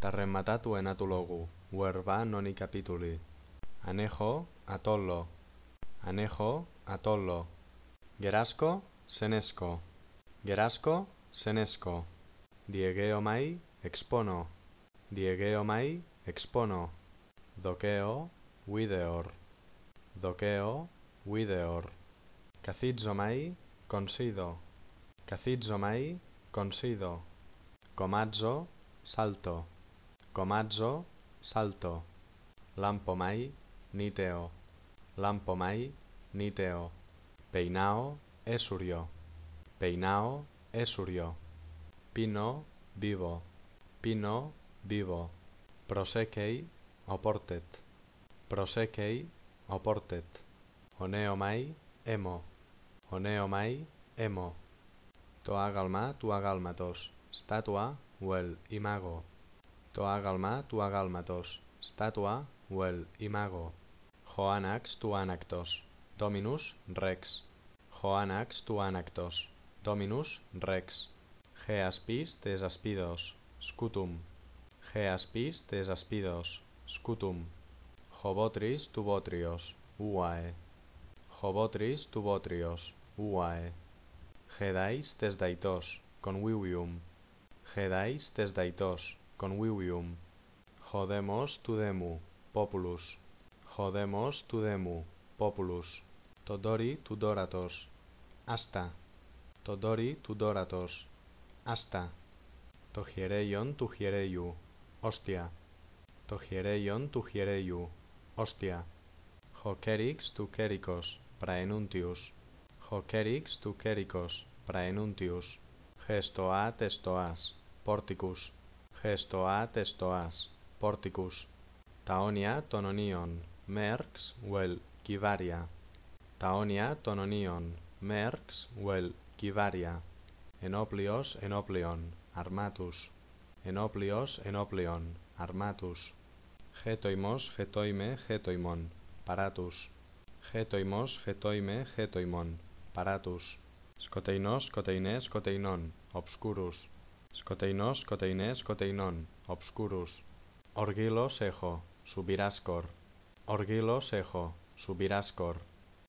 Tarrematatu enatu logu, huerba noni capituli. Anejo, atollo. Anejo, atollo. Gerasko, senesko. Gerasko, senesko. Diegeo mai, expono. Diegeo mai, expono. Dokeo, videor. Dokeo, videor. Cathizzo mai, consido. Cathizzo mai, consido. Comazzo, salto. Comazzo, salto. Lampo mai, niteo. Lampo mai, niteo. Peinao, esurio. Peinao, esurio. Pino, vivo. Pino, vivo. Prosekei, oportet. Prosekei, oportet. Oneo mai, emo. Oneo mai, emo. Toagalma, tuagalmatos. Statua, huel, imago. Toagalma, tuagalmatos. Statua, huel, imago. Joanax, tuanactos. Dominus, rex. Joanax, tuanactos. Dominus, rex. Geaspis tes aspidos. Scutum. Geaspis tes aspidos. Scutum. Jobotris tubotrios. Uae. Jobotris tubotrios. Uae. Gedais tes daitos. Convivium. Gedais tes daitos convivium. Χοδέμος του δέμου, πόπουλους. Χοδέμος του δέμου, πόπουλους. Το ντόρι του ντόρατος. Άστα. Το ντόρι του ντόρατος. Άστα. Το χειρέιον του χειρέιου. Όστια. Το χειρέιον του χειρέιου. Όστια. Χοκέριξ του κέρικος. Πραενούντιους. Χο κέριξ του κέρικος. Πραενούντιους. Χεστοά τεστοάς. Πόρτικους χεστοά τεστοάς, πόρτικους. Τα όνια των ονίων, μέρξ, ουελ, κυβάρια. Τα όνια των ονίων, μέρξ, ουελ, κυβάρια. Ενόπλιος ενόπλιον, αρμάτους. Ενόπλιος ενόπλιον, αρμάτους. Χέτοιμος χετόιμε χέτοιμον, παράτους. Χέτοιμος χετόιμε χέτοιμον, παράτους. Σκοτεινός σκοτεινές σκοτεινών, obscurus. Scoteinos, Scoteines, Scoteinon, obscurus. Orgilo sejo, subirascor. Orgilo sejo, subirascor.